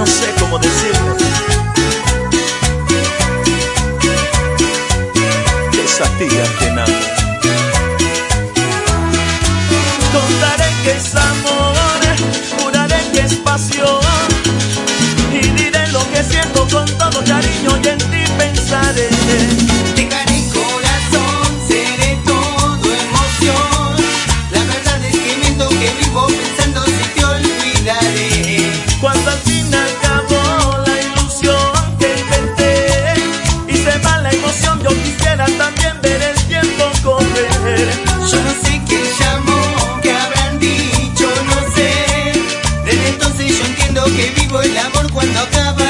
no sé cómo decirle. Esa tía que amo. Contaré que es amor, juraré que es pasión. Y diré lo que siento con todo cariño y en ti pensaré. amor cuando acaba.